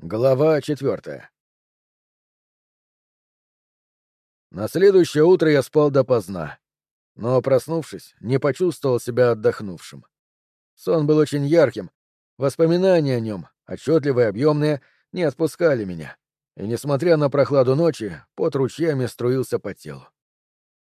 Глава четвертая. На следующее утро я спал допоздна, но, проснувшись, не почувствовал себя отдохнувшим. Сон был очень ярким, воспоминания о нем, отчетливые, объемные, не отпускали меня, и, несмотря на прохладу ночи, пот ручьями струился по телу.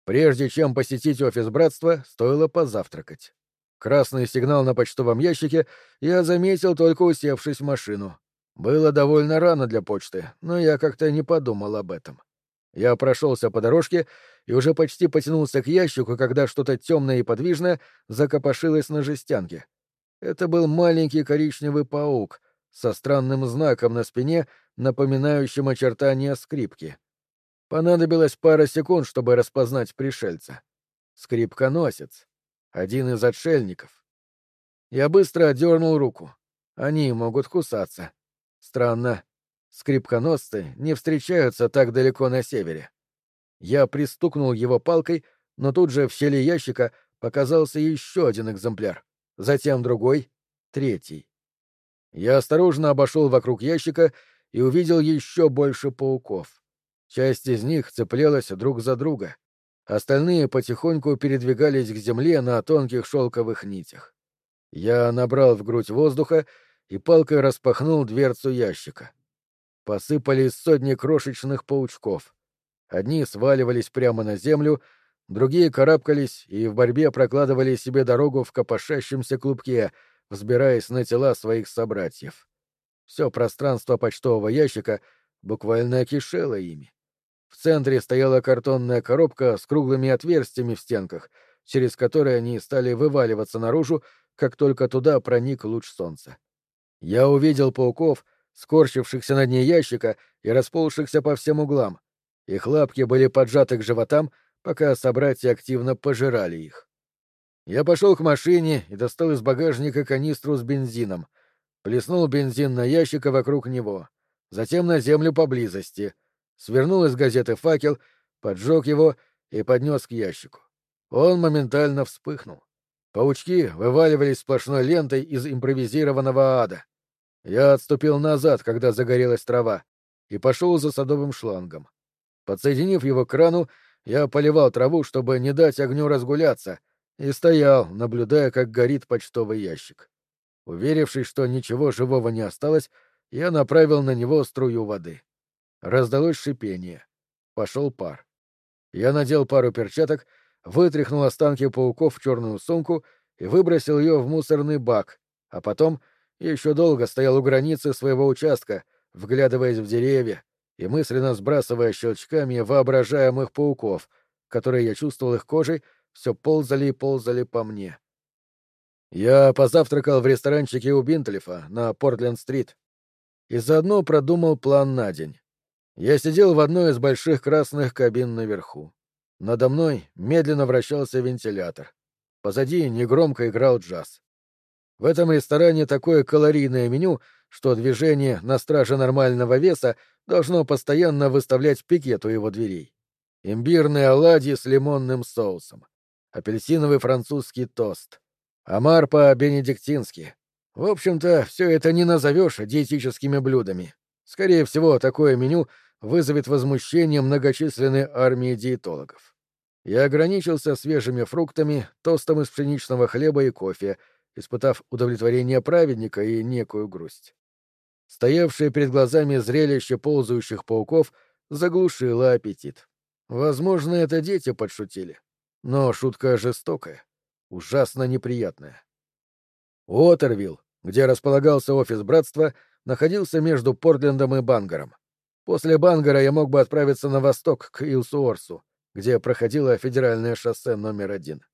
Прежде чем посетить офис братства, стоило позавтракать. Красный сигнал на почтовом ящике я заметил, только усевшись в машину. Было довольно рано для почты, но я как-то не подумал об этом. Я прошелся по дорожке и уже почти потянулся к ящику, когда что-то темное и подвижное закопошилось на жестянке. Это был маленький коричневый паук со странным знаком на спине, напоминающим очертания скрипки. Понадобилось пара секунд, чтобы распознать пришельца. Скрипконосец один из отшельников. Я быстро отдернул руку. Они могут кусаться. Странно. Скрипконосцы не встречаются так далеко на севере. Я пристукнул его палкой, но тут же в щели ящика показался еще один экземпляр. Затем другой, третий. Я осторожно обошел вокруг ящика и увидел еще больше пауков. Часть из них цеплялась друг за друга. Остальные потихоньку передвигались к земле на тонких шелковых нитях. Я набрал в грудь воздуха и палкой распахнул дверцу ящика. Посыпались сотни крошечных паучков. Одни сваливались прямо на землю, другие карабкались и в борьбе прокладывали себе дорогу в копошащемся клубке, взбираясь на тела своих собратьев. Все пространство почтового ящика буквально кишело ими. В центре стояла картонная коробка с круглыми отверстиями в стенках, через которые они стали вываливаться наружу, как только туда проник луч солнца. Я увидел пауков, скорчившихся на дне ящика и расползшихся по всем углам. Их лапки были поджаты к животам, пока собратья активно пожирали их. Я пошел к машине и достал из багажника канистру с бензином. Плеснул бензин на ящик и вокруг него. Затем на землю поблизости — свернул из газеты факел, поджег его и поднес к ящику. Он моментально вспыхнул. Паучки вываливались сплошной лентой из импровизированного ада. Я отступил назад, когда загорелась трава, и пошел за садовым шлангом. Подсоединив его к крану, я поливал траву, чтобы не дать огню разгуляться, и стоял, наблюдая, как горит почтовый ящик. Уверившись, что ничего живого не осталось, я направил на него струю воды. Раздалось шипение. Пошел пар. Я надел пару перчаток, вытряхнул останки пауков в черную сумку и выбросил ее в мусорный бак, а потом еще долго стоял у границы своего участка, вглядываясь в деревья и мысленно сбрасывая щелчками воображаемых пауков, которые я чувствовал их кожей, все ползали и ползали по мне. Я позавтракал в ресторанчике у Бинтлифа на Портленд-стрит и заодно продумал план на день. Я сидел в одной из больших красных кабин наверху. Надо мной медленно вращался вентилятор. Позади негромко играл джаз. В этом ресторане такое калорийное меню, что движение на страже нормального веса должно постоянно выставлять пикет у его дверей. Имбирные оладьи с лимонным соусом. Апельсиновый французский тост. Омар по-бенедиктински. В общем-то, все это не назовешь диетическими блюдами. Скорее всего, такое меню вызовет возмущение многочисленной армии диетологов. Я ограничился свежими фруктами, тостом из пшеничного хлеба и кофе, испытав удовлетворение праведника и некую грусть. Стоявшее перед глазами зрелище ползающих пауков заглушило аппетит. Возможно, это дети подшутили. Но шутка жестокая, ужасно неприятная. Уотервилл, где располагался офис братства, находился между Портлендом и Бангаром. После Бангара я мог бы отправиться на восток, к Илсуорсу, где проходило федеральное шоссе номер один.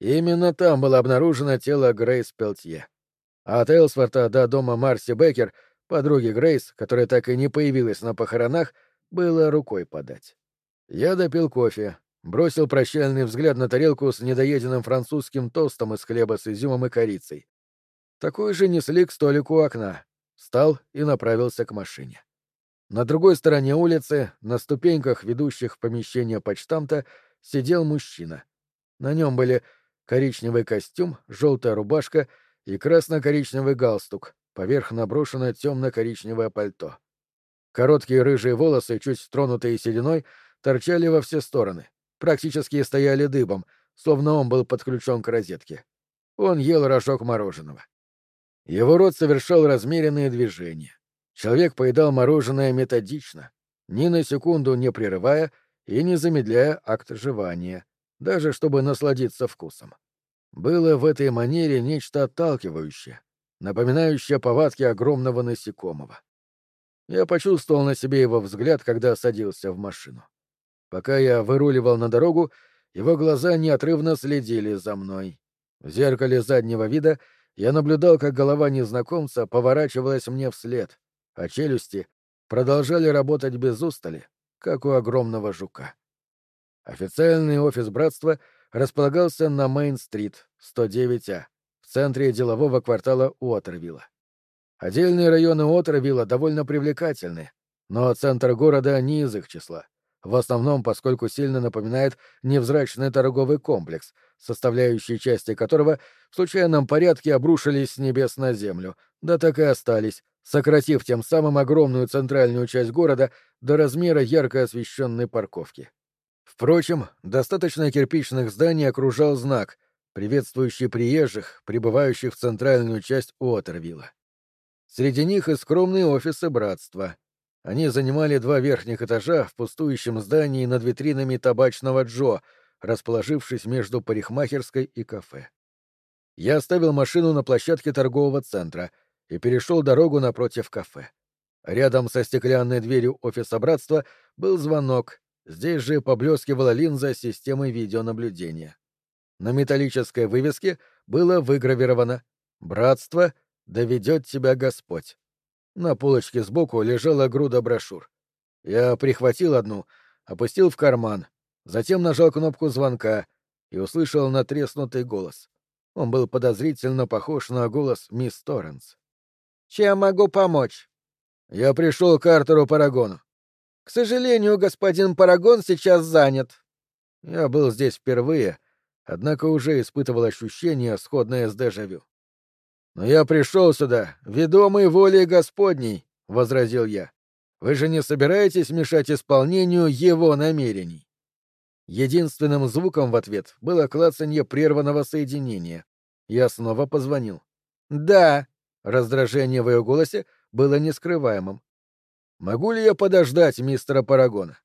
Именно там было обнаружено тело Грейс Пелтье. А от Элсворта до дома Марси Беккер, подруги Грейс, которая так и не появилась на похоронах, было рукой подать. Я допил кофе, бросил прощальный взгляд на тарелку с недоеденным французским тостом из хлеба с изюмом и корицей. Такой же несли к столику у окна. Встал и направился к машине. На другой стороне улицы, на ступеньках, ведущих в помещение почтамта, сидел мужчина. На нем были коричневый костюм, желтая рубашка и красно-коричневый галстук, поверх наброшено темно-коричневое пальто. Короткие рыжие волосы, чуть тронутые сединой, торчали во все стороны, практически стояли дыбом, словно он был подключен к розетке. Он ел рожок мороженого. Его рот совершал размеренные движения. Человек поедал мороженое методично, ни на секунду не прерывая и не замедляя акт жевания, даже чтобы насладиться вкусом. Было в этой манере нечто отталкивающее, напоминающее повадки огромного насекомого. Я почувствовал на себе его взгляд, когда садился в машину. Пока я выруливал на дорогу, его глаза неотрывно следили за мной. В зеркале заднего вида я наблюдал, как голова незнакомца поворачивалась мне вслед, а челюсти продолжали работать без устали, как у огромного жука. Официальный офис братства располагался на Мейн-стрит, 109А, в центре делового квартала Уотервилла. Отдельные районы Уотервилла довольно привлекательны, но центр города не из их числа, в основном поскольку сильно напоминает невзрачный торговый комплекс, составляющие части которого в случайном порядке обрушились с небес на землю, да так и остались, сократив тем самым огромную центральную часть города до размера ярко освещенной парковки. Впрочем, достаточно кирпичных зданий окружал знак, приветствующий приезжих, прибывающих в центральную часть Уотервилла. Среди них и скромные офисы братства. Они занимали два верхних этажа в пустующем здании над витринами табачного Джо, расположившись между парикмахерской и кафе. Я оставил машину на площадке торгового центра и перешел дорогу напротив кафе. Рядом со стеклянной дверью офиса братства был звонок, Здесь же поблескивала линза системы видеонаблюдения. На металлической вывеске было выгравировано «Братство, доведет тебя Господь». На полочке сбоку лежала груда брошюр. Я прихватил одну, опустил в карман, затем нажал кнопку звонка и услышал натреснутый голос. Он был подозрительно похож на голос мисс Торренс. «Чем могу помочь?» «Я пришел к Артеру Парагону. К сожалению, господин Парагон сейчас занят. Я был здесь впервые, однако уже испытывал ощущение, сходное с дежавю. «Но я пришел сюда, ведомый волей Господней», — возразил я. «Вы же не собираетесь мешать исполнению его намерений?» Единственным звуком в ответ было клацанье прерванного соединения. Я снова позвонил. «Да!» — раздражение в ее голосе было нескрываемым. Могу ли я подождать мистера Парагона?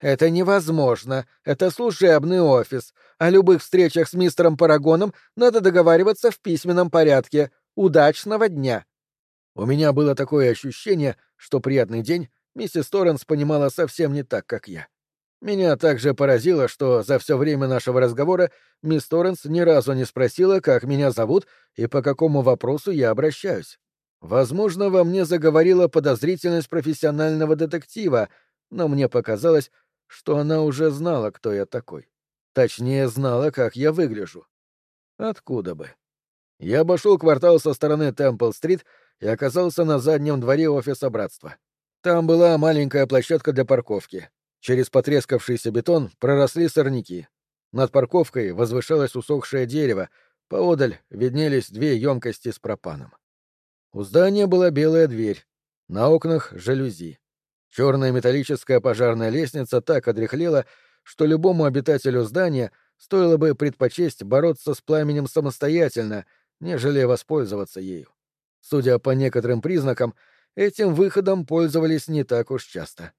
Это невозможно. Это служебный офис. О любых встречах с мистером Парагоном надо договариваться в письменном порядке. Удачного дня. У меня было такое ощущение, что приятный день миссис Торренс понимала совсем не так, как я. Меня также поразило, что за все время нашего разговора мисс Торренс ни разу не спросила, как меня зовут и по какому вопросу я обращаюсь. Возможно, во мне заговорила подозрительность профессионального детектива, но мне показалось, что она уже знала, кто я такой. Точнее, знала, как я выгляжу. Откуда бы? Я обошел квартал со стороны Темпл-стрит и оказался на заднем дворе офиса братства. Там была маленькая площадка для парковки. Через потрескавшийся бетон проросли сорняки. Над парковкой возвышалось усохшее дерево, поодаль виднелись две емкости с пропаном. У здания была белая дверь, на окнах — жалюзи. Черная металлическая пожарная лестница так одряхлела, что любому обитателю здания стоило бы предпочесть бороться с пламенем самостоятельно, нежели воспользоваться ею. Судя по некоторым признакам, этим выходом пользовались не так уж часто.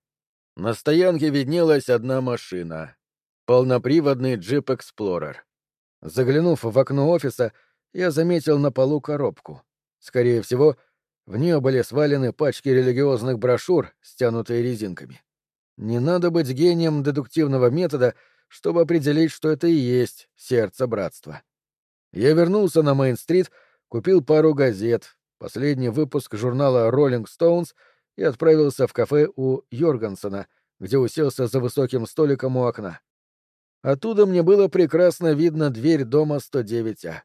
На стоянке виднелась одна машина — полноприводный джип Эксплорер. Заглянув в окно офиса, я заметил на полу коробку — Скорее всего, в нее были свалены пачки религиозных брошюр, стянутые резинками. Не надо быть гением дедуктивного метода, чтобы определить, что это и есть сердце братства. Я вернулся на Мейн-стрит, купил пару газет, последний выпуск журнала Rolling Stones и отправился в кафе у Йоргансона, где уселся за высоким столиком у окна. Оттуда мне было прекрасно видно дверь дома 109А.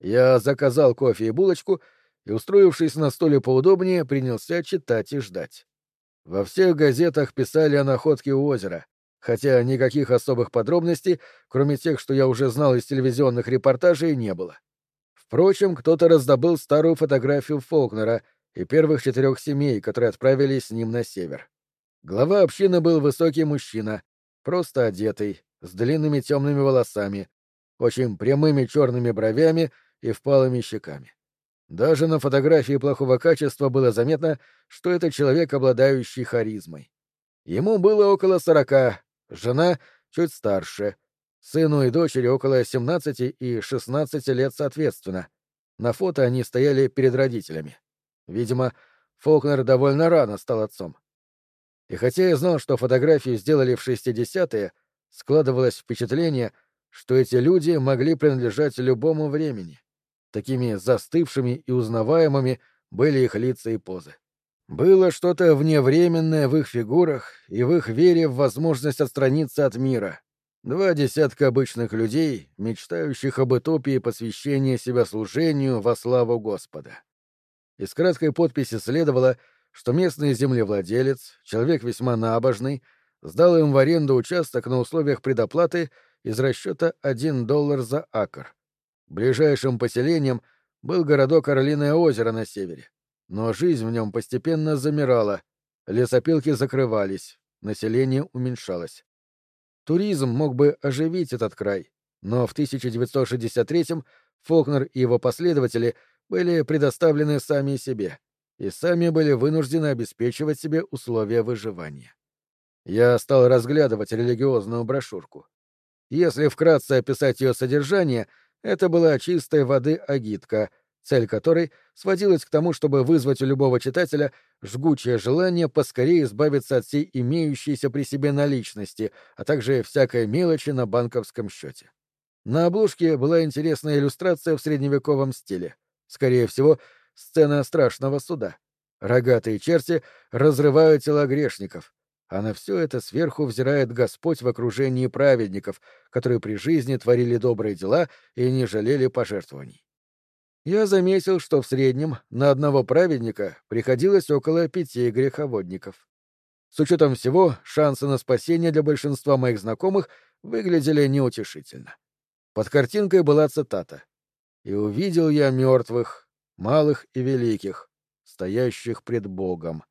Я заказал кофе и булочку — и, устроившись на столе поудобнее, принялся читать и ждать. Во всех газетах писали о находке у озера, хотя никаких особых подробностей, кроме тех, что я уже знал из телевизионных репортажей, не было. Впрочем, кто-то раздобыл старую фотографию Фолкнера, и первых четырех семей, которые отправились с ним на север. Глава общины был высокий мужчина, просто одетый, с длинными темными волосами, очень прямыми черными бровями и впалыми щеками. Даже на фотографии плохого качества было заметно, что это человек, обладающий харизмой. Ему было около сорока, жена чуть старше, сыну и дочери около семнадцати и шестнадцати лет соответственно. На фото они стояли перед родителями. Видимо, Фолкнер довольно рано стал отцом. И хотя я знал, что фотографию сделали в шестидесятые, складывалось впечатление, что эти люди могли принадлежать любому времени. Такими застывшими и узнаваемыми были их лица и позы. Было что-то вневременное в их фигурах и в их вере в возможность отстраниться от мира. Два десятка обычных людей, мечтающих об утопии посвящения себя служению во славу Господа. Из краткой подписи следовало, что местный землевладелец, человек весьма набожный, сдал им в аренду участок на условиях предоплаты из расчета 1 доллар за акр. Ближайшим поселением был городок Орлиное озеро на севере. Но жизнь в нем постепенно замирала, лесопилки закрывались, население уменьшалось. Туризм мог бы оживить этот край, но в 1963-м Фолкнер и его последователи были предоставлены сами себе и сами были вынуждены обеспечивать себе условия выживания. Я стал разглядывать религиозную брошюрку. Если вкратце описать ее содержание — это была чистой воды агитка, цель которой сводилась к тому, чтобы вызвать у любого читателя жгучее желание поскорее избавиться от всей имеющейся при себе наличности, а также всякой мелочи на банковском счете. На обложке была интересная иллюстрация в средневековом стиле. Скорее всего, сцена страшного суда. Рогатые черти разрывают тела грешников, а на все это сверху взирает Господь в окружении праведников, которые при жизни творили добрые дела и не жалели пожертвований. Я заметил, что в среднем на одного праведника приходилось около пяти греховодников. С учетом всего, шансы на спасение для большинства моих знакомых выглядели неутешительно. Под картинкой была цитата. «И увидел я мертвых, малых и великих, стоящих пред Богом.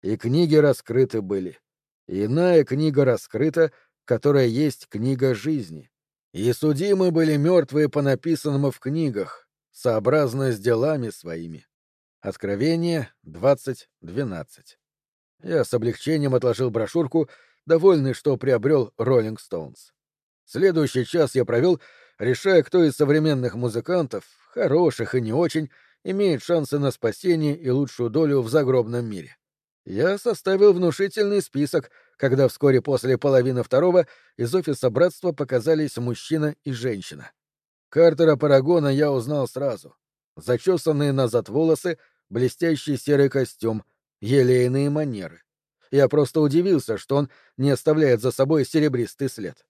И книги раскрыты были Иная книга раскрыта, которая есть книга жизни. И судимы были мертвые по написанному в книгах, сообразно с делами своими. Откровение 20.12. Я с облегчением отложил брошюрку, довольный, что приобрел Роллинг Стоунс. Следующий час я провел, решая, кто из современных музыкантов, хороших и не очень, имеет шансы на спасение и лучшую долю в загробном мире. Я составил внушительный список, когда вскоре после половины второго из офиса братства показались мужчина и женщина. Картера Парагона я узнал сразу. Зачесанные назад волосы, блестящий серый костюм, елейные манеры. Я просто удивился, что он не оставляет за собой серебристый след.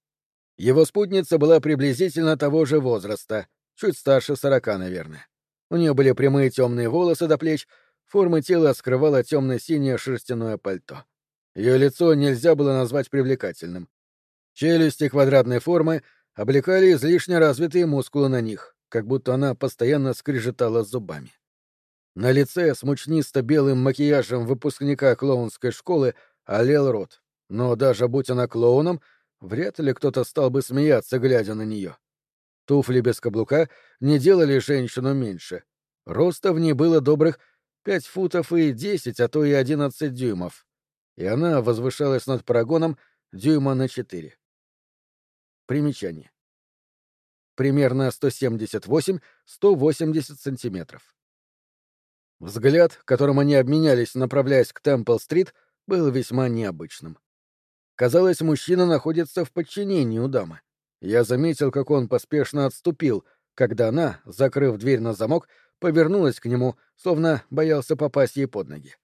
Его спутница была приблизительно того же возраста, чуть старше сорока, наверное. У нее были прямые темные волосы до плеч, Формы тела скрывало темно-синее шерстяное пальто. Ее лицо нельзя было назвать привлекательным. Челюсти квадратной формы облекали излишне развитые мускулы на них, как будто она постоянно скрежетала зубами. На лице с мучнисто-белым макияжем выпускника клоунской школы олел рот, но даже будь она клоуном, вряд ли кто-то стал бы смеяться, глядя на нее. Туфли без каблука не делали женщину меньше. Роста в ней было добрых пять футов и десять, а то и одиннадцать дюймов, и она возвышалась над парагоном дюйма на четыре. Примечание. Примерно 178-180 сантиметров. Взгляд, которым они обменялись, направляясь к Темпл-стрит, был весьма необычным. Казалось, мужчина находится в подчинении у дамы. Я заметил, как он поспешно отступил, когда она, закрыв дверь на замок, повернулась к нему, словно боялся попасть ей под ноги.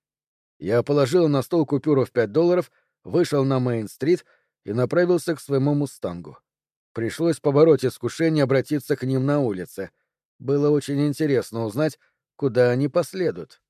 Я положил на стол купюру в пять долларов, вышел на Мейн-стрит и направился к своему мустангу. Пришлось побороть искушение обратиться к ним на улице. Было очень интересно узнать, куда они последуют.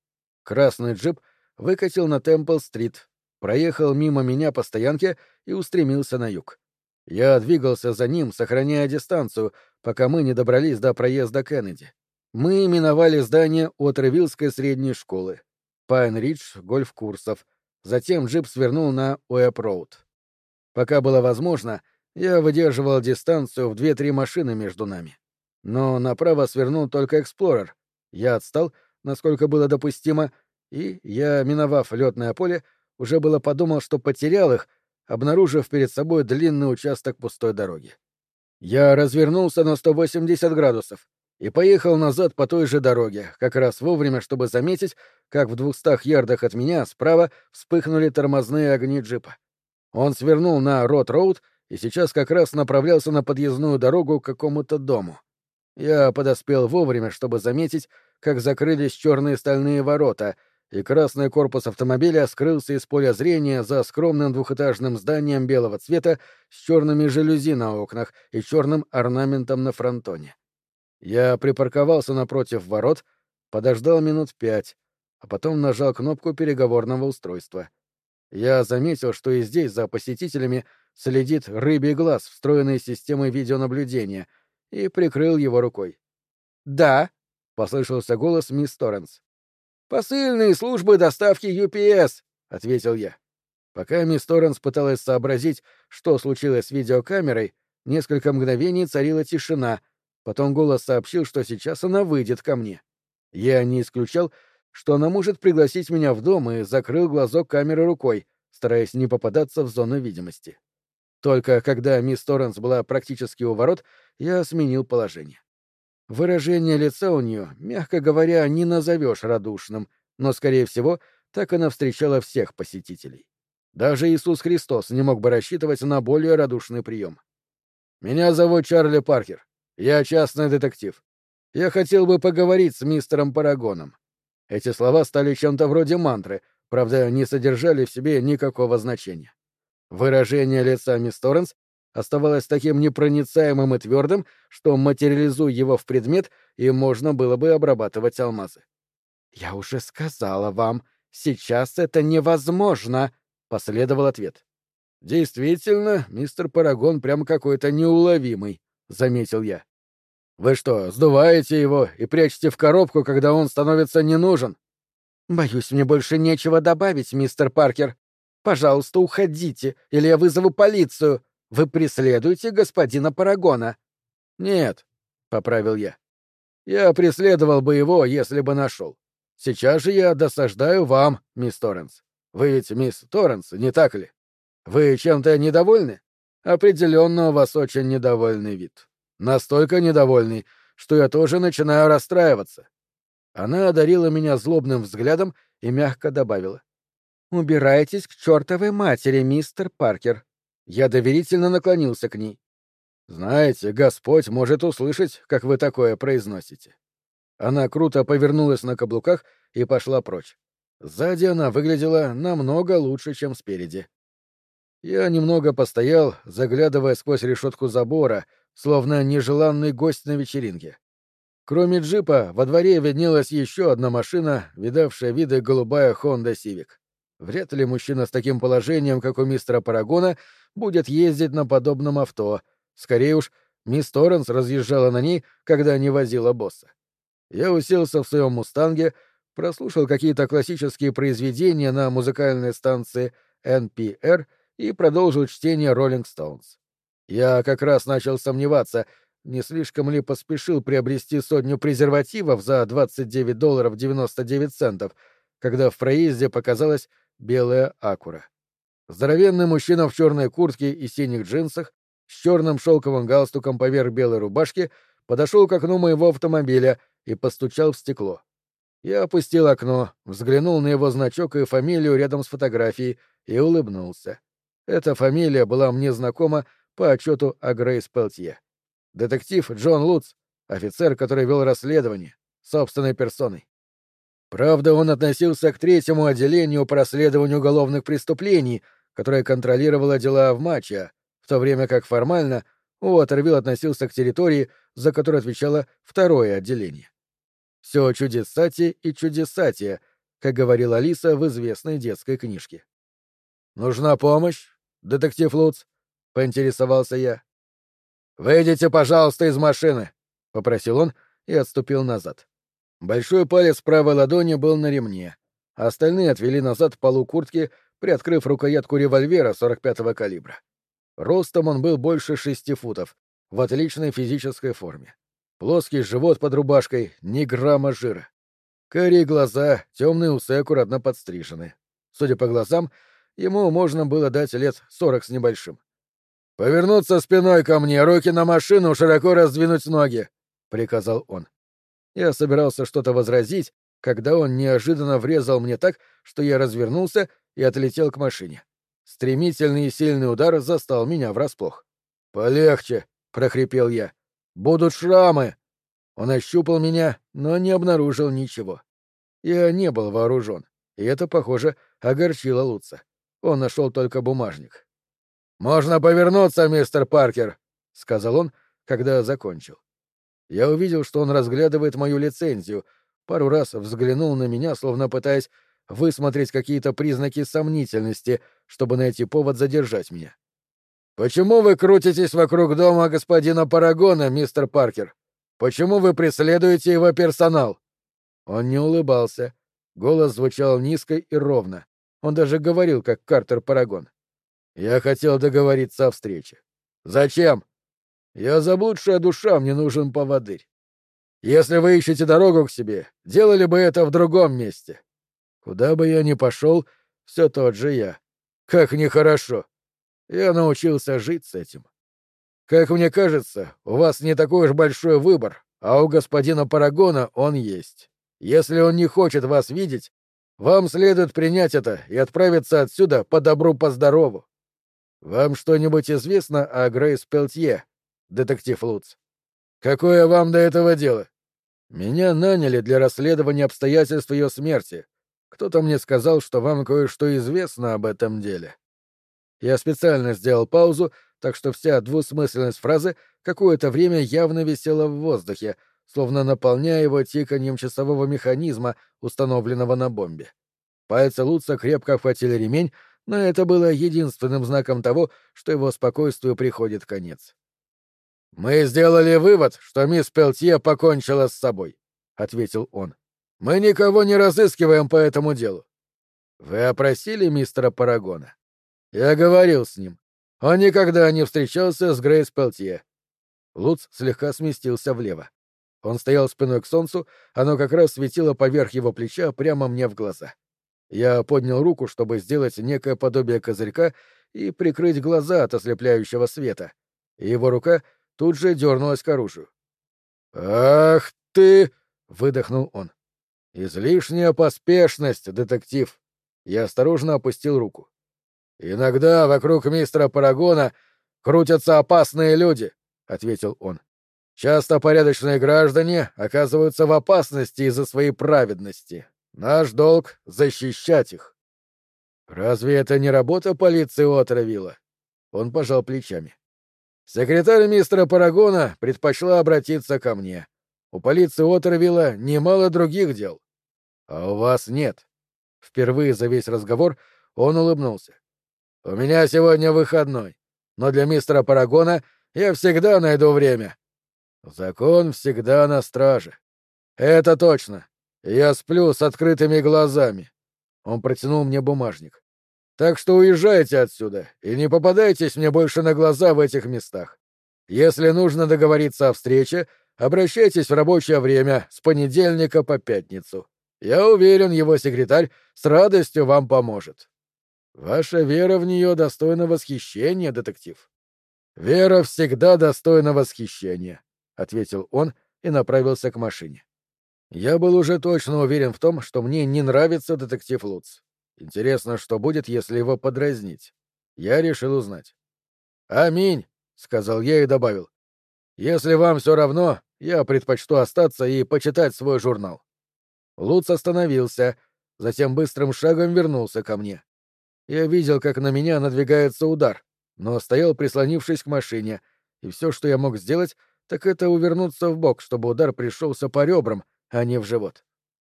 Красный джип выкатил на Темпл-стрит, проехал мимо меня по стоянке и устремился на юг. Я двигался за ним, сохраняя дистанцию, пока мы не добрались до проезда Кеннеди. Мы именовали здание от Ревилской средней школы. Пайн-Ридж гольф-курсов. Затем джип свернул на Уэп-Роуд. Пока было возможно, я выдерживал дистанцию в две-три машины между нами. Но направо свернул только Эксплорер. Я отстал, насколько было допустимо, и я, миновав летное поле, уже было подумал, что потерял их, обнаружив перед собой длинный участок пустой дороги. Я развернулся на 180 градусов и поехал назад по той же дороге, как раз вовремя, чтобы заметить, как в двухстах ярдах от меня справа вспыхнули тормозные огни джипа. Он свернул на Рот-Роуд и сейчас как раз направлялся на подъездную дорогу к какому-то дому. Я подоспел вовремя, чтобы заметить, как закрылись черные стальные ворота, и красный корпус автомобиля скрылся из поля зрения за скромным двухэтажным зданием белого цвета с черными жалюзи на окнах и черным орнаментом на фронтоне. Я припарковался напротив ворот, подождал минут пять, а потом нажал кнопку переговорного устройства. Я заметил, что и здесь за посетителями следит рыбий глаз, встроенный системой видеонаблюдения, и прикрыл его рукой. «Да», — послышался голос мисс Торренс. «Посыльные службы доставки UPS», — ответил я. Пока мисс Торренс пыталась сообразить, что случилось с видеокамерой, несколько мгновений царила тишина, потом голос сообщил, что сейчас она выйдет ко мне. Я не исключал, что она может пригласить меня в дом и закрыл глазок камеры рукой, стараясь не попадаться в зону видимости. Только когда мисс Торренс была практически у ворот, я сменил положение. Выражение лица у нее, мягко говоря, не назовешь радушным, но, скорее всего, так она встречала всех посетителей. Даже Иисус Христос не мог бы рассчитывать на более радушный прием. «Меня зовут Чарли Паркер. Я частный детектив. Я хотел бы поговорить с мистером Парагоном. Эти слова стали чем-то вроде мантры, правда, не содержали в себе никакого значения. Выражение лица мисс Торренс оставалось таким непроницаемым и твердым, что, материализуя его в предмет, и можно было бы обрабатывать алмазы. «Я уже сказала вам, сейчас это невозможно», — последовал ответ. «Действительно, мистер Парагон прям какой-то неуловимый», — заметил я. Вы что, сдуваете его и прячете в коробку, когда он становится не нужен? Боюсь, мне больше нечего добавить, мистер Паркер. Пожалуйста, уходите, или я вызову полицию. Вы преследуете господина Парагона. Нет, поправил я. Я преследовал бы его, если бы нашел. Сейчас же я досаждаю вам, мисс Торренс. Вы ведь мисс Торренс, не так ли? Вы чем-то недовольны? Определенно у вас очень недовольный вид. Настолько недовольный, что я тоже начинаю расстраиваться. Она одарила меня злобным взглядом и мягко добавила. «Убирайтесь к чертовой матери, мистер Паркер». Я доверительно наклонился к ней. «Знаете, Господь может услышать, как вы такое произносите». Она круто повернулась на каблуках и пошла прочь. Сзади она выглядела намного лучше, чем спереди. Я немного постоял, заглядывая сквозь решетку забора, словно нежеланный гость на вечеринке. Кроме джипа, во дворе виднелась еще одна машина, видавшая виды голубая Honda Civic. Вряд ли мужчина с таким положением, как у мистера Парагона, будет ездить на подобном авто. Скорее уж, мисс Торренс разъезжала на ней, когда не возила босса. Я уселся в своем «Мустанге», прослушал какие-то классические произведения на музыкальной станции NPR и продолжил чтение «Роллинг Стоунс». Я как раз начал сомневаться, не слишком ли поспешил приобрести сотню презервативов за 29 долларов 99 центов, когда в проезде показалась белая акура. Здоровенный мужчина в черной куртке и синих джинсах, с черным шелковым галстуком поверх белой рубашки, подошел к окну моего автомобиля и постучал в стекло. Я опустил окно, взглянул на его значок и фамилию рядом с фотографией и улыбнулся. Эта фамилия была мне знакома по отчету о Грейс Пелтье. Детектив Джон Луц, офицер, который вел расследование, собственной персоной. Правда, он относился к третьему отделению по расследованию уголовных преступлений, которое контролировало дела в матче, в то время как формально Уотервилл относился к территории, за которую отвечало второе отделение. Все чудесати и чудесатие, как говорила Алиса в известной детской книжке. «Нужна помощь, детектив Луц?» — поинтересовался я. «Выйдите, пожалуйста, из машины», — попросил он и отступил назад. Большой палец правой ладони был на ремне, а остальные отвели назад полу куртки, приоткрыв рукоятку револьвера 45-го калибра. Ростом он был больше шести футов, в отличной физической форме. Плоский живот под рубашкой, ни грамма жира. Карие глаза, темные усы аккуратно подстрижены. Судя по глазам, ему можно было дать лет сорок с небольшим. «Повернуться спиной ко мне, руки на машину, широко раздвинуть ноги», — приказал он. Я собирался что-то возразить, когда он неожиданно врезал мне так, что я развернулся и отлетел к машине. Стремительный и сильный удар застал меня врасплох. «Полегче», — прохрипел я. «Будут шрамы!» Он ощупал меня, но не обнаружил ничего. Я не был вооружен, и это, похоже, огорчило Луца. Он нашел только бумажник. «Можно повернуться, мистер Паркер», — сказал он, когда закончил. Я увидел, что он разглядывает мою лицензию, пару раз взглянул на меня, словно пытаясь высмотреть какие-то признаки сомнительности, чтобы найти повод задержать меня. «Почему вы крутитесь вокруг дома господина Парагона, мистер Паркер? Почему вы преследуете его персонал?» Он не улыбался. Голос звучал низко и ровно. Он даже говорил, как Картер Парагон. «Я хотел договориться о встрече». «Зачем?» Я заблудшая душа, мне нужен поводырь. Если вы ищете дорогу к себе, делали бы это в другом месте. Куда бы я ни пошел, все тот же я. Как нехорошо. Я научился жить с этим. Как мне кажется, у вас не такой уж большой выбор, а у господина Парагона он есть. Если он не хочет вас видеть, вам следует принять это и отправиться отсюда по добру, по здорову. Вам что-нибудь известно о Грейс Пелтье? детектив Луц. «Какое вам до этого дело? Меня наняли для расследования обстоятельств ее смерти. Кто-то мне сказал, что вам кое-что известно об этом деле». Я специально сделал паузу, так что вся двусмысленность фразы какое-то время явно висела в воздухе, словно наполняя его тиканьем часового механизма, установленного на бомбе. Пальцы Луца крепко охватили ремень, но это было единственным знаком того, что его спокойствию приходит конец. «Мы сделали вывод, что мисс Пелтье покончила с собой», — ответил он. «Мы никого не разыскиваем по этому делу». «Вы опросили мистера Парагона?» «Я говорил с ним. Он никогда не встречался с Грейс Пелтье». Луц слегка сместился влево. Он стоял спиной к солнцу, оно как раз светило поверх его плеча прямо мне в глаза. Я поднял руку, чтобы сделать некое подобие козырька и прикрыть глаза от ослепляющего света. И его рука — тут же дернулась к оружию. «Ах ты!» — выдохнул он. «Излишняя поспешность, детектив!» Я осторожно опустил руку. «Иногда вокруг мистера Парагона крутятся опасные люди», — ответил он. «Часто порядочные граждане оказываются в опасности из-за своей праведности. Наш долг — защищать их». «Разве это не работа полиции Отравила?» Он пожал плечами. Секретарь мистера Парагона предпочла обратиться ко мне. У полиции Отервилла немало других дел. А у вас нет. Впервые за весь разговор он улыбнулся. У меня сегодня выходной, но для мистера Парагона я всегда найду время. Закон всегда на страже. Это точно. Я сплю с открытыми глазами. Он протянул мне бумажник. Так что уезжайте отсюда и не попадайтесь мне больше на глаза в этих местах. Если нужно договориться о встрече, обращайтесь в рабочее время с понедельника по пятницу. Я уверен, его секретарь с радостью вам поможет. Ваша вера в нее достойна восхищения, детектив. Вера всегда достойна восхищения, ответил он и направился к машине. Я был уже точно уверен в том, что мне не нравится детектив Луц. Интересно, что будет, если его подразнить. Я решил узнать. «Аминь», — сказал я и добавил. «Если вам все равно, я предпочту остаться и почитать свой журнал». Луц остановился, затем быстрым шагом вернулся ко мне. Я видел, как на меня надвигается удар, но стоял, прислонившись к машине, и все, что я мог сделать, так это увернуться в бок, чтобы удар пришелся по ребрам, а не в живот.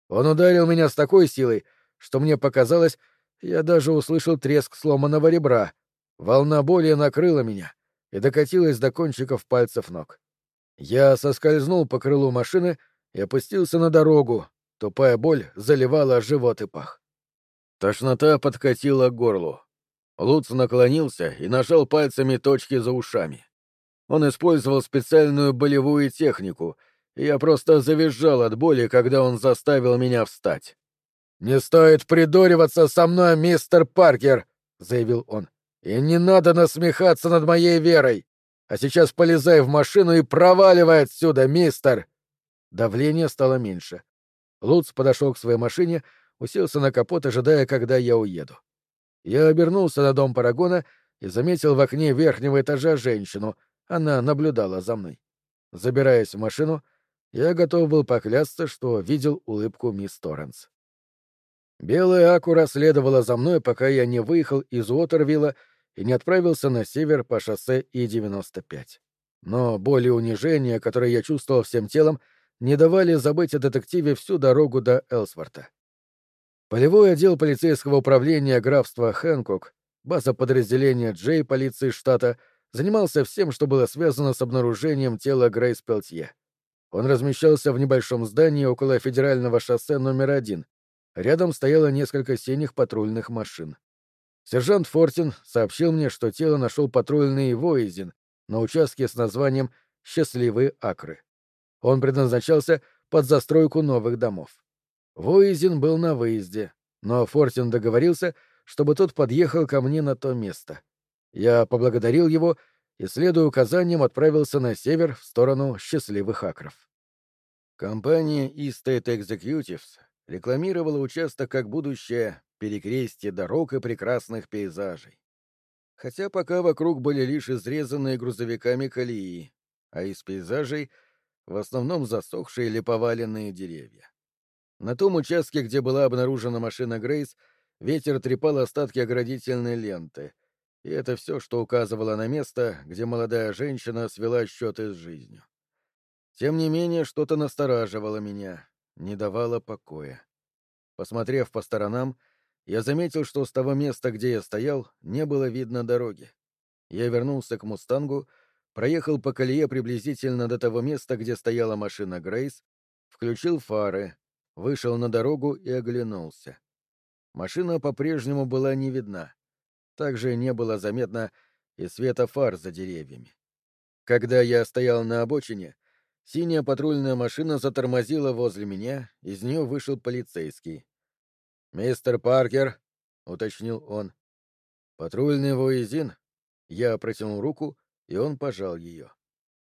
Он ударил меня с такой силой, что мне показалось, я даже услышал треск сломанного ребра. Волна боли накрыла меня и докатилась до кончиков пальцев ног. Я соскользнул по крылу машины и опустился на дорогу. Тупая боль заливала живот и пах. Тошнота подкатила к горлу. Луц наклонился и нажал пальцами точки за ушами. Он использовал специальную болевую технику, и я просто завизжал от боли, когда он заставил меня встать. «Не стоит придуриваться со мной, мистер Паркер!» — заявил он. «И не надо насмехаться над моей верой! А сейчас полезай в машину и проваливай отсюда, мистер!» Давление стало меньше. Луц подошел к своей машине, уселся на капот, ожидая, когда я уеду. Я обернулся на дом Парагона и заметил в окне верхнего этажа женщину. Она наблюдала за мной. Забираясь в машину, я готов был поклясться, что видел улыбку мисс Торренс. Белая Акура следовала за мной, пока я не выехал из Уотервилла и не отправился на север по шоссе И-95. Но боль и унижение, которые я чувствовал всем телом, не давали забыть о детективе всю дорогу до Элсворта. Полевой отдел полицейского управления графства Хэнкок, база подразделения Джей полиции штата, занимался всем, что было связано с обнаружением тела Грейс Пелтье. Он размещался в небольшом здании около федерального шоссе номер один. Рядом стояло несколько синих патрульных машин. Сержант Фортин сообщил мне, что тело нашел патрульный Воизин на участке с названием «Счастливые акры». Он предназначался под застройку новых домов. Воизин был на выезде, но Фортин договорился, чтобы тот подъехал ко мне на то место. Я поблагодарил его и, следуя указаниям, отправился на север в сторону счастливых акров. Компания Estate Executives рекламировала участок как будущее перекрестие дорог и прекрасных пейзажей. Хотя пока вокруг были лишь изрезанные грузовиками колеи, а из пейзажей — в основном засохшие или поваленные деревья. На том участке, где была обнаружена машина Грейс, ветер трепал остатки оградительной ленты, и это все, что указывало на место, где молодая женщина свела счеты с жизнью. Тем не менее, что-то настораживало меня, не давало покоя. Посмотрев по сторонам, я заметил, что с того места, где я стоял, не было видно дороги. Я вернулся к «Мустангу», проехал по колее приблизительно до того места, где стояла машина Грейс, включил фары, вышел на дорогу и оглянулся. Машина по-прежнему была не видна. Также не было заметно и света фар за деревьями. Когда я стоял на обочине, синяя патрульная машина затормозила возле меня, из нее вышел полицейский. «Мистер Паркер», — уточнил он. «Патрульный воизин?» Я протянул руку, и он пожал ее.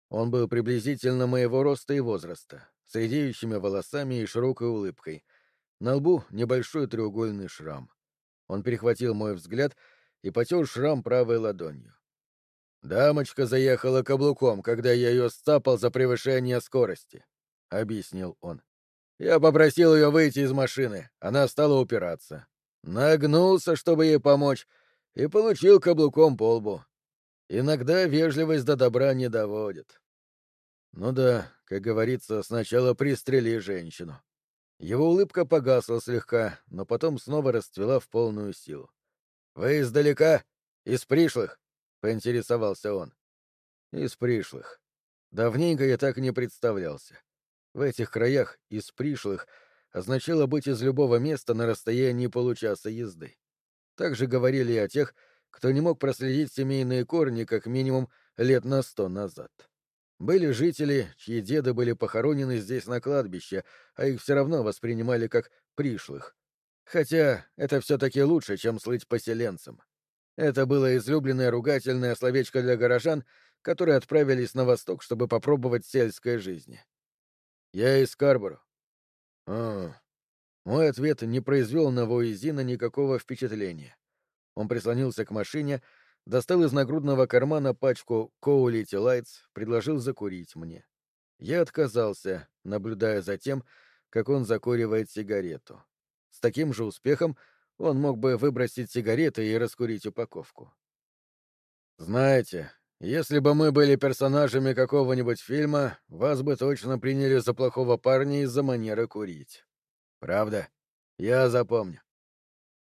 Он был приблизительно моего роста и возраста, с редеющими волосами и широкой улыбкой. На лбу небольшой треугольный шрам. Он перехватил мой взгляд и потер шрам правой ладонью. «Дамочка заехала каблуком, когда я ее стапал за превышение скорости», — объяснил он. Я попросил ее выйти из машины. Она стала упираться. Нагнулся, чтобы ей помочь, и получил каблуком по лбу. Иногда вежливость до добра не доводит. Ну да, как говорится, сначала пристрели женщину. Его улыбка погасла слегка, но потом снова расцвела в полную силу. «Вы издалека? Из пришлых?» — поинтересовался он. «Из пришлых. Давненько я так не представлялся. В этих краях из пришлых означало быть из любого места на расстоянии получаса езды. Также говорили о тех, кто не мог проследить семейные корни как минимум лет на сто назад. Были жители, чьи деды были похоронены здесь на кладбище, а их все равно воспринимали как пришлых. Хотя это все-таки лучше, чем слыть поселенцем. Это было излюбленное ругательное словечко для горожан, которые отправились на восток, чтобы попробовать сельской жизни. Я из Карборо. А, мой ответ не произвел на Воизина никакого впечатления. Он прислонился к машине, достал из нагрудного кармана пачку Коулити Лайтс, предложил закурить мне. Я отказался, наблюдая за тем, как он закуривает сигарету. С таким же успехом он мог бы выбросить сигареты и раскурить упаковку. «Знаете, если бы мы были персонажами какого-нибудь фильма, вас бы точно приняли за плохого парня из-за манеры курить. Правда? Я запомню.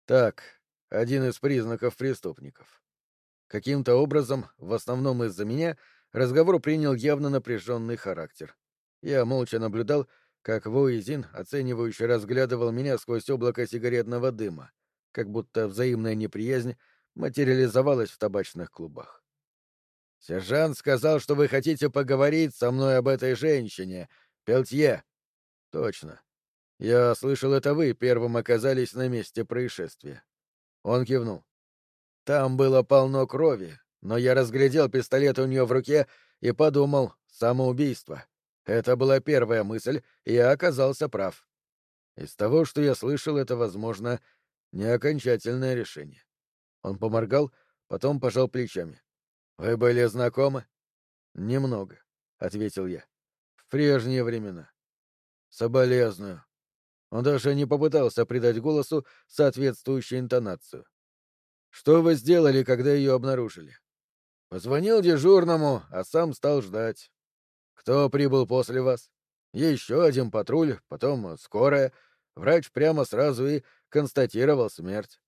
Так, один из признаков преступников. Каким-то образом, в основном из-за меня, разговор принял явно напряженный характер. Я молча наблюдал, как Воизин оценивающе разглядывал меня сквозь облако сигаретного дыма, как будто взаимная неприязнь материализовалась в табачных клубах. «Сержант сказал, что вы хотите поговорить со мной об этой женщине, Пелтье». «Точно. Я слышал, это вы первым оказались на месте происшествия». Он кивнул. «Там было полно крови, но я разглядел пистолет у нее в руке и подумал «самоубийство». Это была первая мысль, и я оказался прав. Из того, что я слышал, это, возможно, не окончательное решение. Он поморгал, потом пожал плечами. «Вы были знакомы?» «Немного», — ответил я. «В прежние времена». «Соболезную». Он даже не попытался придать голосу соответствующую интонацию. «Что вы сделали, когда ее обнаружили?» «Позвонил дежурному, а сам стал ждать. Кто прибыл после вас?» «Еще один патруль, потом скорая, Врач прямо сразу и констатировал смерть.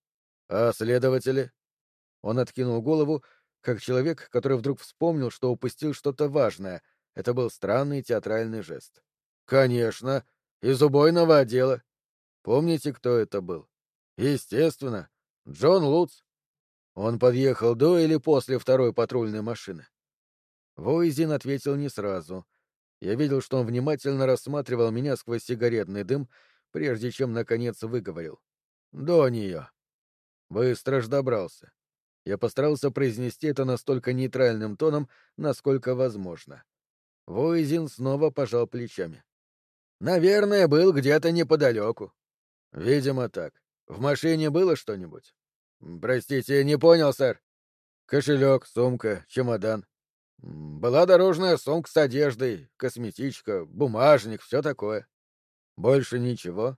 А следователи? Он откинул голову, как человек, который вдруг вспомнил, что упустил что-то важное. Это был странный театральный жест. Конечно, из убойного отдела. Помните, кто это был? Естественно, Джон Луц. Он подъехал до или после второй патрульной машины? Войзин ответил не сразу. Я видел, что он внимательно рассматривал меня сквозь сигаретный дым прежде чем, наконец, выговорил. «До нее». Быстро ж добрался. Я постарался произнести это настолько нейтральным тоном, насколько возможно. Войзин снова пожал плечами. «Наверное, был где-то неподалеку». «Видимо, так. В машине было что-нибудь?» «Простите, не понял, сэр». «Кошелек, сумка, чемодан». «Была дорожная сумка с одеждой, косметичка, бумажник, все такое». Больше ничего?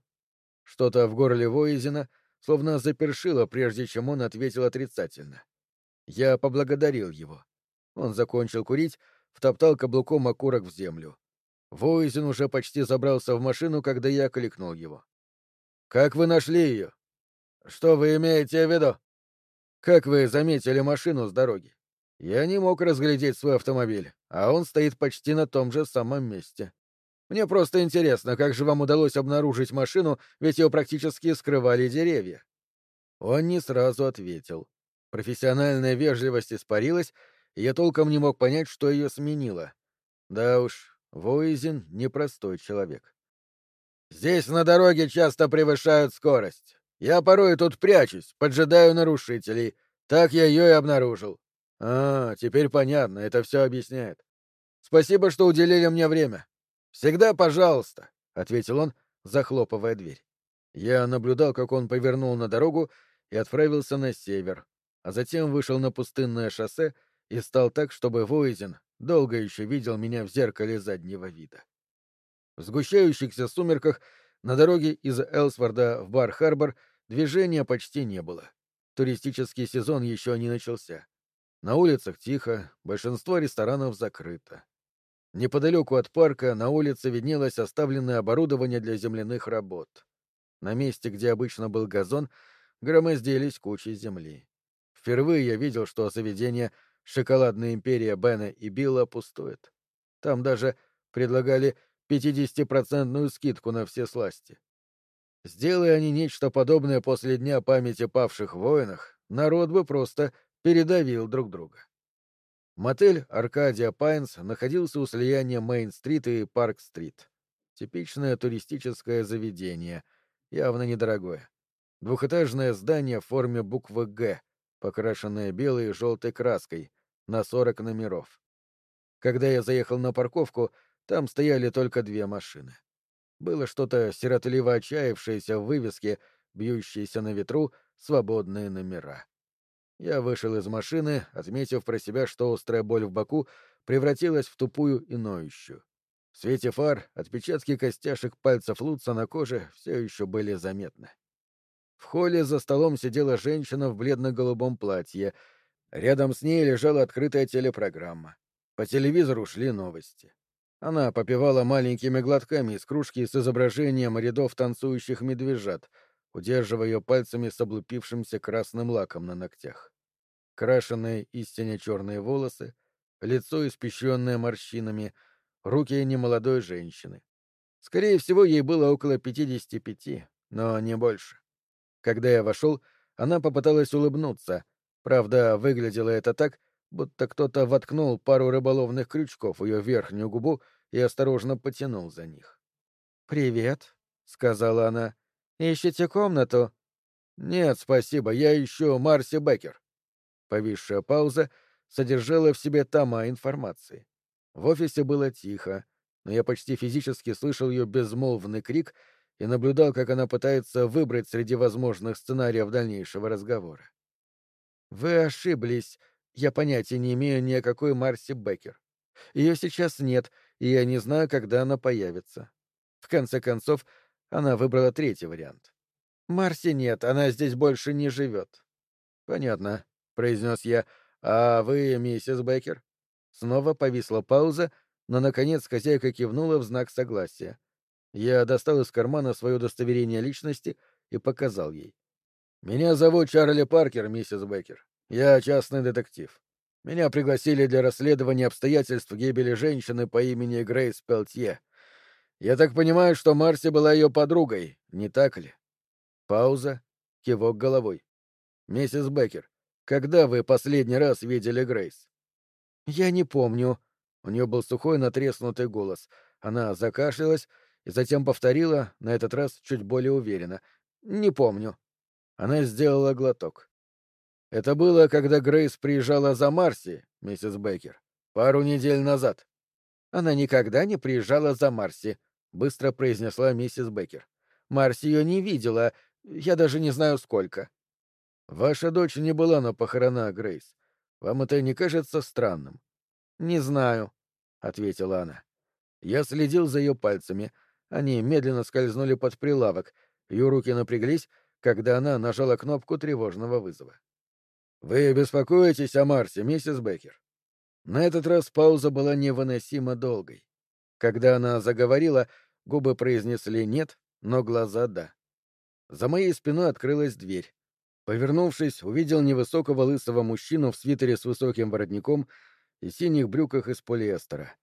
Что-то в горле Воизина словно запершило, прежде чем он ответил отрицательно. Я поблагодарил его. Он закончил курить, втоптал каблуком окурок в землю. Воизин уже почти забрался в машину, когда я кликнул его. «Как вы нашли ее?» «Что вы имеете в виду?» «Как вы заметили машину с дороги?» Я не мог разглядеть свой автомобиль, а он стоит почти на том же самом месте. Мне просто интересно, как же вам удалось обнаружить машину, ведь ее практически скрывали деревья. Он не сразу ответил. Профессиональная вежливость испарилась, и я толком не мог понять, что ее сменило. Да уж, Воизин — непростой человек. «Здесь на дороге часто превышают скорость. Я порой тут прячусь, поджидаю нарушителей. Так я ее и обнаружил». «А, теперь понятно, это все объясняет. Спасибо, что уделили мне время. «Всегда пожалуйста», — ответил он, захлопывая дверь. Я наблюдал, как он повернул на дорогу и отправился на север, а затем вышел на пустынное шоссе и стал так, чтобы Войзен долго еще видел меня в зеркале заднего вида. В сгущающихся сумерках на дороге из Элсворда в Бар-Харбор движения почти не было. Туристический сезон еще не начался. На улицах тихо, большинство ресторанов закрыто. Неподалеку от парка на улице виднелось оставленное оборудование для земляных работ. На месте, где обычно был газон, громоздились кучи земли. Впервые я видел, что заведение «Шоколадная империя» Бена и Билла пустует. Там даже предлагали 50-процентную скидку на все сласти. Сделай они нечто подобное после Дня памяти павших воинах, народ бы просто передавил друг друга. Мотель «Аркадия Пайнс» находился у слияния Мейн-стрит и Парк-стрит. Типичное туристическое заведение, явно недорогое. Двухэтажное здание в форме буквы «Г», покрашенное белой и желтой краской, на 40 номеров. Когда я заехал на парковку, там стояли только две машины. Было что-то сиротливо отчаявшееся в вывеске, бьющейся на ветру, свободные номера. Я вышел из машины, отметив про себя, что острая боль в боку превратилась в тупую и ноющую. В свете фар отпечатки костяшек пальцев Луца на коже все еще были заметны. В холле за столом сидела женщина в бледно-голубом платье. Рядом с ней лежала открытая телепрограмма. По телевизору шли новости. Она попивала маленькими глотками из кружки с изображением рядов танцующих медвежат, удерживая ее пальцами с облупившимся красным лаком на ногтях крашеные истине черные волосы, лицо испещренное морщинами, руки немолодой женщины. Скорее всего, ей было около пятидесяти пяти, но не больше. Когда я вошел, Она попыталась улыбнуться. Правда, выглядело это так, будто кто-то воткнул пару рыболовных крючков в ее верхнюю губу и осторожно потянул за них. «Привет», — сказала она. «Ищете комнату?» «Нет, спасибо, я ищу Марси Беккер». Повисшая пауза содержала в себе тома информации. В офисе было тихо, но я почти физически слышал ее безмолвный крик и наблюдал, как она пытается выбрать среди возможных сценариев дальнейшего разговора. «Вы ошиблись. Я понятия не имею ни о какой Марси Беккер. Ее сейчас нет, и я не знаю, когда она появится. В конце концов, она выбрала третий вариант. Марси нет, она здесь больше не живет. Понятно, произнес я. А вы, миссис Беккер? Снова повисла пауза, но, наконец, хозяйка кивнула в знак согласия. Я достал из кармана свое удостоверение личности и показал ей. «Меня зовут Чарли Паркер, миссис Беккер. Я частный детектив. Меня пригласили для расследования обстоятельств гибели женщины по имени Грейс Пелтье. Я так понимаю, что Марси была ее подругой, не так ли? Пауза, кивок головой. Миссис Беккер, когда вы последний раз видели Грейс? Я не помню. У нее был сухой натреснутый голос. Она закашлялась и затем повторила, на этот раз чуть более уверенно. Не помню. Она сделала глоток. Это было, когда Грейс приезжала за Марси, миссис Беккер, пару недель назад. Она никогда не приезжала за Марси, — быстро произнесла миссис Беккер. «Марси ее не видела. Я даже не знаю, сколько». «Ваша дочь не была на похоронах, Грейс. Вам это не кажется странным?» «Не знаю», — ответила она. Я следил за ее пальцами. Они медленно скользнули под прилавок. Ее руки напряглись, когда она нажала кнопку тревожного вызова. «Вы беспокоитесь о Марсе, миссис Беккер?» На этот раз пауза была невыносимо долгой. Когда она заговорила, губы произнесли «нет», но глаза «да». За моей спиной открылась дверь. Повернувшись, увидел невысокого лысого мужчину в свитере с высоким воротником и синих брюках из полиэстера.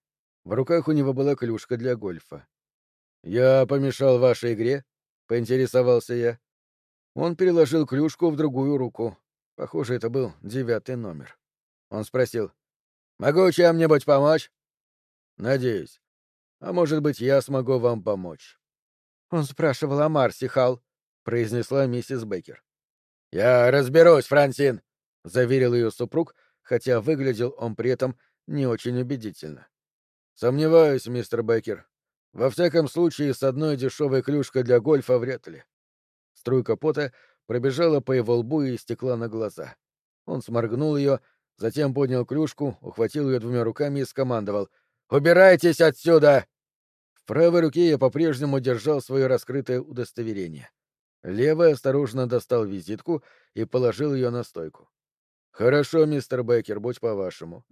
В руках у него была клюшка для гольфа. «Я помешал вашей игре?» — поинтересовался я. Он переложил клюшку в другую руку. Похоже, это был девятый номер. Он спросил. «Могу чем-нибудь помочь?» «Надеюсь. А может быть, я смогу вам помочь. Он спрашивал о Марсе, Хал, произнесла миссис Бейкер. Я разберусь, Франсин, заверил ее супруг, хотя выглядел он при этом не очень убедительно. Сомневаюсь, мистер Бейкер. Во всяком случае, с одной дешевой клюшкой для гольфа вряд ли. Струйка пота пробежала по его лбу и стекла на глаза. Он сморгнул ее, затем поднял клюшку, ухватил ее двумя руками и скомандовал Убирайтесь отсюда!» В правой руке я по-прежнему держал свое раскрытое удостоверение. Левой осторожно достал визитку и положил ее на стойку. «Хорошо, мистер Беккер, будь по-вашему.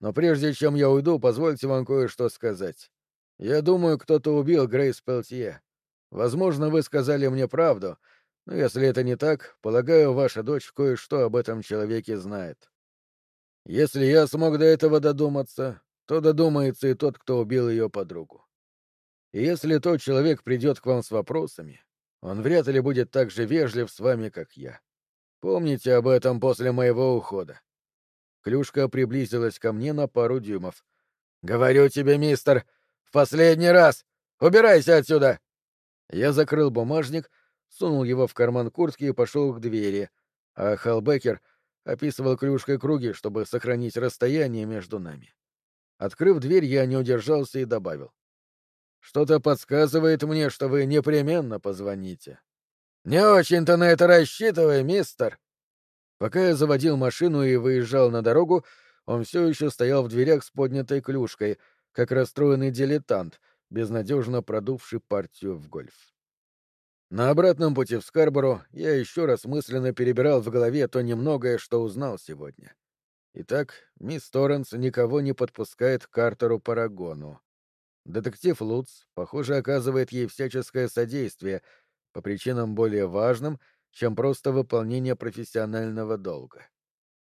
Но прежде чем я уйду, позвольте вам кое-что сказать. Я думаю, кто-то убил Грейс Пелтье. Возможно, вы сказали мне правду, но если это не так, полагаю, ваша дочь кое-что об этом человеке знает. Если я смог до этого додуматься, то додумается и тот, кто убил ее подругу. И если тот человек придет к вам с вопросами, он вряд ли будет так же вежлив с вами, как я. Помните об этом после моего ухода. Клюшка приблизилась ко мне на пару дюймов. «Говорю тебе, мистер, в последний раз! Убирайся отсюда!» Я закрыл бумажник, сунул его в карман куртки и пошел к двери, а Халбекер описывал клюшкой круги, чтобы сохранить расстояние между нами. Открыв дверь, я не удержался и добавил. «Что-то подсказывает мне, что вы непременно позвоните». «Не очень-то на это рассчитывай, мистер». Пока я заводил машину и выезжал на дорогу, он все еще стоял в дверях с поднятой клюшкой, как расстроенный дилетант, безнадежно продувший партию в гольф. На обратном пути в Скарборо я еще раз мысленно перебирал в голове то немногое, что узнал сегодня. Итак, мисс Торренс никого не подпускает к Картеру Парагону. Детектив Луц, похоже, оказывает ей всяческое содействие по причинам более важным, чем просто выполнение профессионального долга.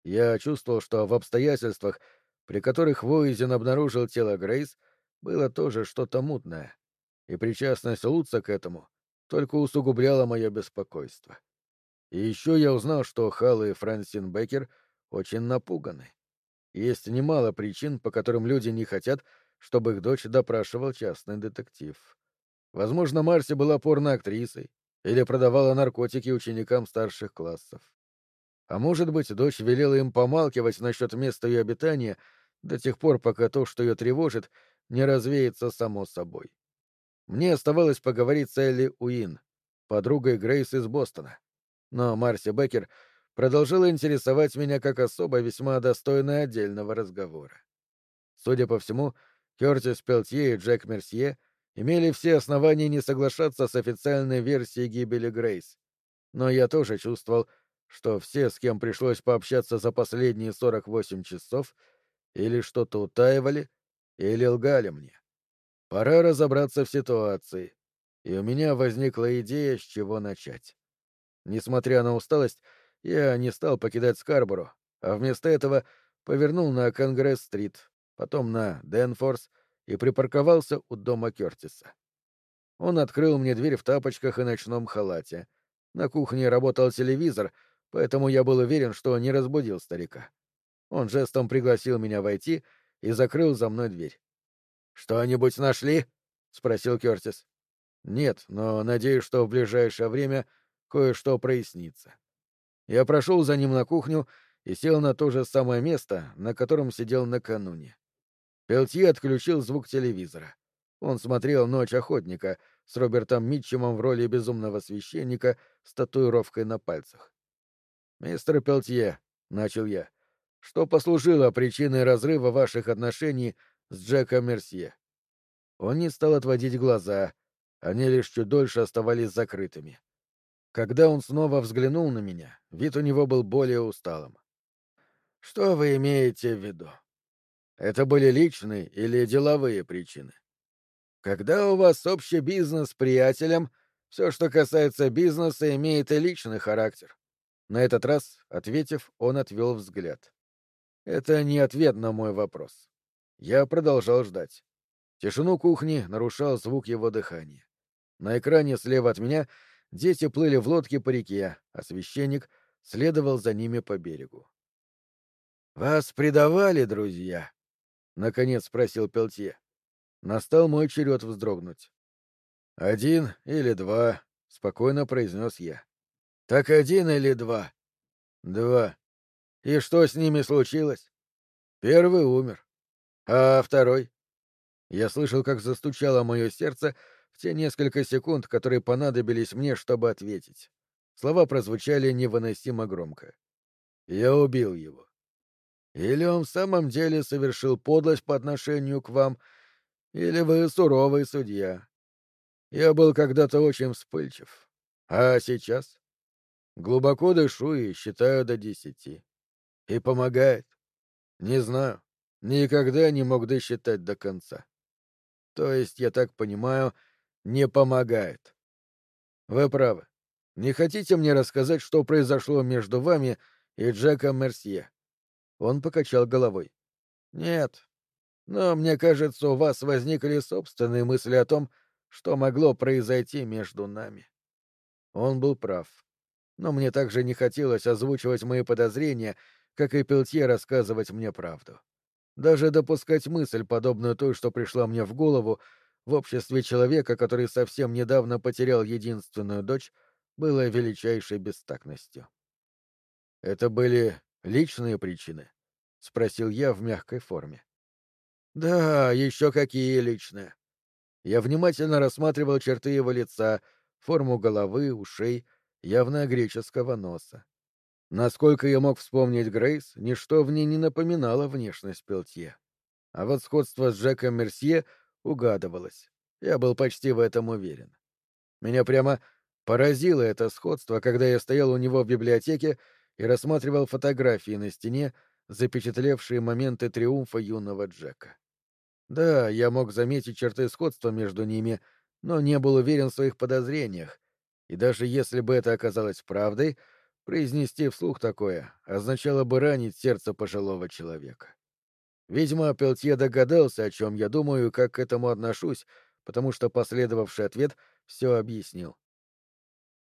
Я чувствовал, что в обстоятельствах, при которых Воизен обнаружил тело Грейс, было тоже что-то мутное, и причастность Луца к этому только усугубляла мое беспокойство. И еще я узнал, что Халл и Франсин Беккер очень напуганы. Есть немало причин, по которым люди не хотят, чтобы их дочь допрашивал частный детектив. Возможно, Марси была порноактрисой или продавала наркотики ученикам старших классов. А может быть, дочь велела им помалкивать насчет места ее обитания до тех пор, пока то, что ее тревожит, не развеется само собой. Мне оставалось поговорить с Элли Уин, подругой Грейс из Бостона. Но Марси Беккер продолжила интересовать меня как особо весьма достойная отдельного разговора. Судя по всему, Кертис Пелтье и Джек Мерсье имели все основания не соглашаться с официальной версией гибели Грейс. Но я тоже чувствовал, что все, с кем пришлось пообщаться за последние 48 часов, или что-то утаивали, или лгали мне. Пора разобраться в ситуации, и у меня возникла идея, с чего начать. Несмотря на усталость, я не стал покидать Скарборо, а вместо этого повернул на Конгресс-стрит, потом на Денфорс и припарковался у дома Кертиса. Он открыл мне дверь в тапочках и ночном халате. На кухне работал телевизор, поэтому я был уверен, что не разбудил старика. Он жестом пригласил меня войти и закрыл за мной дверь. «Что-нибудь нашли?» — спросил Кертис. «Нет, но надеюсь, что в ближайшее время кое-что прояснится». Я прошел за ним на кухню и сел на то же самое место, на котором сидел накануне. Пелтье отключил звук телевизора. Он смотрел «Ночь охотника» с Робертом Митчемом в роли безумного священника с татуировкой на пальцах. «Мистер Пелтье», — начал я, — «что послужило причиной разрыва ваших отношений с Джеком Мерсье?» Он не стал отводить глаза, они лишь чуть дольше оставались закрытыми. Когда он снова взглянул на меня, вид у него был более усталым. «Что вы имеете в виду? Это были личные или деловые причины? Когда у вас общий бизнес с приятелем, все, что касается бизнеса, имеет и личный характер. На этот раз, ответив, он отвел взгляд. Это не ответ на мой вопрос. Я продолжал ждать. Тишину кухни нарушал звук его дыхания. На экране слева от меня дети плыли в лодке по реке, а священник следовал за ними по берегу. «Вас предавали, друзья?» — наконец спросил Пелтье. Настал мой черед вздрогнуть. «Один или два», — спокойно произнес я. Так один или два? Два. И что с ними случилось? Первый умер. А второй? Я слышал, как застучало мое сердце в те несколько секунд, которые понадобились мне, чтобы ответить. Слова прозвучали невыносимо громко. Я убил его. Или он в самом деле совершил подлость по отношению к вам, или вы суровый судья. Я был когда-то очень вспыльчив. А сейчас? Глубоко дышу и считаю до десяти. И помогает. Не знаю. Никогда не мог досчитать до конца. То есть, я так понимаю, не помогает. Вы правы. Не хотите мне рассказать, что произошло между вами и Джеком Мерсье? Он покачал головой. Нет. Но мне кажется, у вас возникли собственные мысли о том, что могло произойти между нами. Он был прав но мне также не хотелось озвучивать мои подозрения, как и Пелтье рассказывать мне правду. Даже допускать мысль, подобную той, что пришла мне в голову, в обществе человека, который совсем недавно потерял единственную дочь, было величайшей бестактностью. «Это были личные причины?» — спросил я в мягкой форме. «Да, еще какие личные!» Я внимательно рассматривал черты его лица, форму головы, ушей, явно греческого носа. Насколько я мог вспомнить Грейс, ничто в ней не напоминало внешность Пелтье. А вот сходство с Джеком Мерсье угадывалось. Я был почти в этом уверен. Меня прямо поразило это сходство, когда я стоял у него в библиотеке и рассматривал фотографии на стене, запечатлевшие моменты триумфа юного Джека. Да, я мог заметить черты сходства между ними, но не был уверен в своих подозрениях, и даже если бы это оказалось правдой, произнести вслух такое означало бы ранить сердце пожилого человека. Видимо, Пелтье догадался, о чем я думаю и как к этому отношусь, потому что последовавший ответ все объяснил.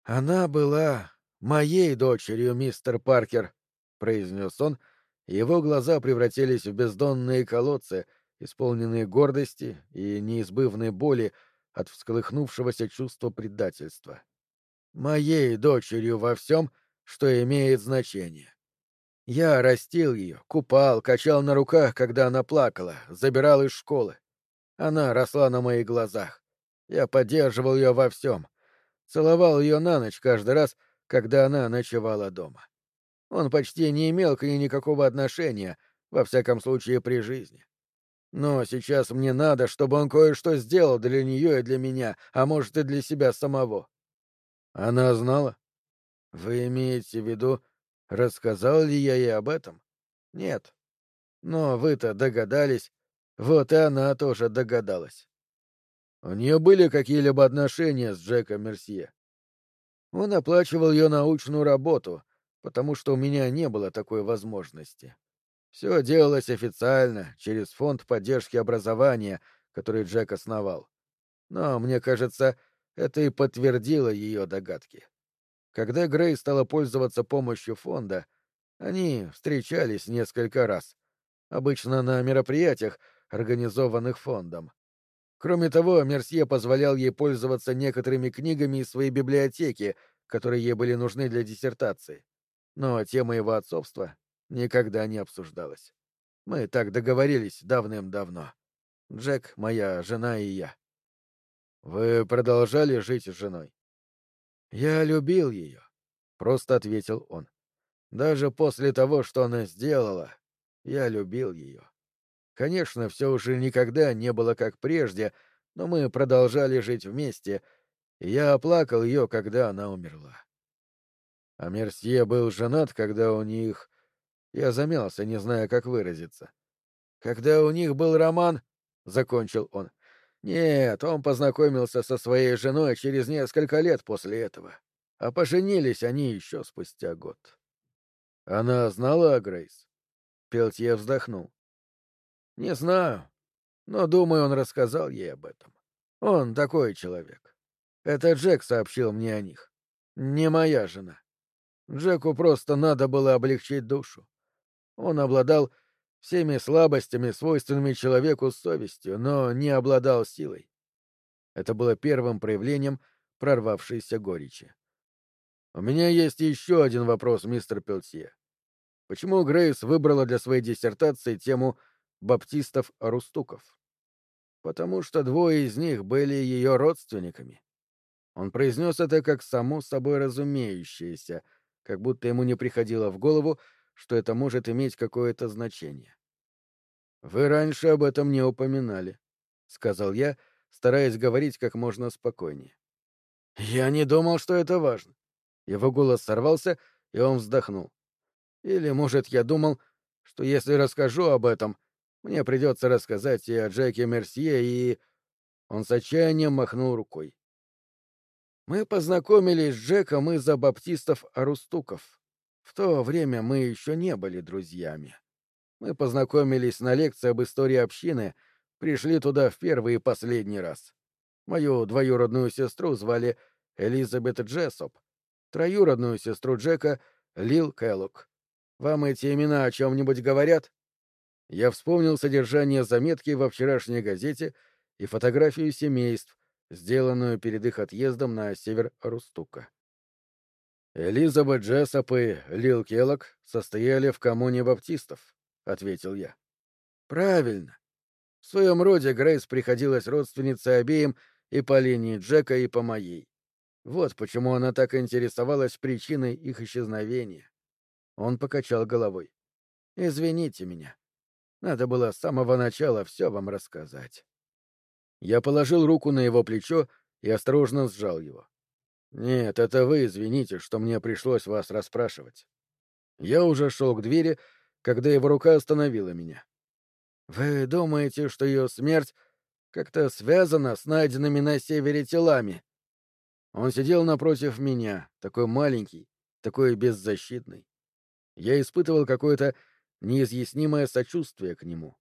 Она была моей дочерью, мистер Паркер», — произнес он, и его глаза превратились в бездонные колодцы, исполненные гордости и неизбывной боли от всколыхнувшегося чувства предательства. «Моей дочерью во всем, что имеет значение. Я растил ее, купал, качал на руках, когда она плакала, забирал из школы. Она росла на моих глазах. Я поддерживал ее во всем. Целовал ее на ночь каждый раз, когда она ночевала дома. Он почти не имел к ней никакого отношения, во всяком случае при жизни. Но сейчас мне надо, чтобы он кое-что сделал для нее и для меня, а может и для себя самого. Она знала? Вы имеете в виду, рассказал ли я ей об этом? Нет. Но вы-то догадались. Вот и она тоже догадалась. У нее были какие-либо отношения с Джеком Мерсье? Он оплачивал ее научную работу, потому что у меня не было такой возможности. Все делалось официально, через фонд поддержки образования, который Джек основал. Но, мне кажется, это и подтвердило ее догадки. Когда Грей стала пользоваться помощью фонда, они встречались несколько раз, обычно на мероприятиях, организованных фондом. Кроме того, Мерсье позволял ей пользоваться некоторыми книгами из своей библиотеки, которые ей были нужны для диссертации. Но тема его отцовства никогда не обсуждалась. Мы так договорились давным-давно. Джек, моя жена и я. Вы продолжали жить с женой? Я любил ее, просто ответил он. Даже после того, что она сделала, я любил ее. Конечно, все уже никогда не было как прежде, но мы продолжали жить вместе, и я оплакал ее, когда она умерла. А Мерсье был женат, когда у них... Я замялся, не зная, как выразиться. Когда у них был роман, — закончил он. Нет, он познакомился со своей женой через несколько лет после этого. А поженились они еще спустя год. Она знала о Грейс? Пелтье вздохнул. Не знаю, но, думаю, он рассказал ей об этом. Он такой человек. Это Джек сообщил мне о них. Не моя жена. Джеку просто надо было облегчить душу. Он обладал всеми слабостями, свойственными человеку с совестью, но не обладал силой. Это было первым проявлением прорвавшейся горечи. «У меня есть еще один вопрос, мистер Пелсье. Почему Грейс выбрала для своей диссертации тему баптистов-арустуков?» «Потому что двое из них были ее родственниками». Он произнес это как само собой разумеющееся, как будто ему не приходило в голову, что это может иметь какое-то значение. «Вы раньше об этом не упоминали», — сказал я, стараясь говорить как можно спокойнее. «Я не думал, что это важно». Его голос сорвался, и он вздохнул. «Или, может, я думал, что если расскажу об этом, мне придется рассказать и о Джеке Мерсье, и...» Он с отчаянием махнул рукой. Мы познакомились с Джеком из-за баптистов-арустуков. В то время мы еще не были друзьями. Мы познакомились на лекции об истории общины, пришли туда в первый и последний раз. Мою двоюродную сестру звали Элизабет Джессоп, троюродную сестру Джека — Лил Кэллок. Вам эти имена о чем-нибудь говорят? Я вспомнил содержание заметки во вчерашней газете и фотографию семейств, сделанную перед их отъездом на север Рустука. Элизабет Джессоп и Лил Келлок состояли в коммуне баптистов, — ответил я. Правильно. В своем роде Грейс приходилась родственницей обеим и по линии Джека, и по моей. Вот почему она так интересовалась причиной их исчезновения. Он покачал головой. «Извините меня. Надо было с самого начала все вам рассказать». Я положил руку на его плечо и осторожно сжал его. «Нет, это вы извините, что мне пришлось вас расспрашивать». Я уже шел к двери, когда его рука остановила меня. «Вы думаете, что ее смерть как-то связана с найденными на севере телами?» Он сидел напротив меня, такой маленький, такой беззащитный. Я испытывал какое-то неизъяснимое сочувствие к нему.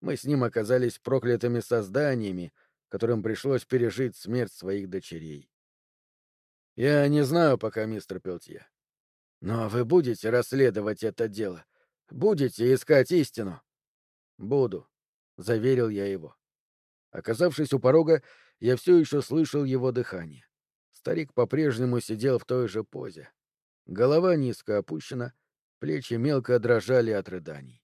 Мы с ним оказались проклятыми созданиями, которым пришлось пережить смерть своих дочерей. Я не знаю пока, мистер Пелтье. Но вы будете расследовать это дело? Будете искать истину? Буду, заверил я его. Оказавшись у порога, я все еще слышал его дыхание. Старик по-прежнему сидел в той же позе. Голова низко опущена, плечи мелко дрожали от рыданий.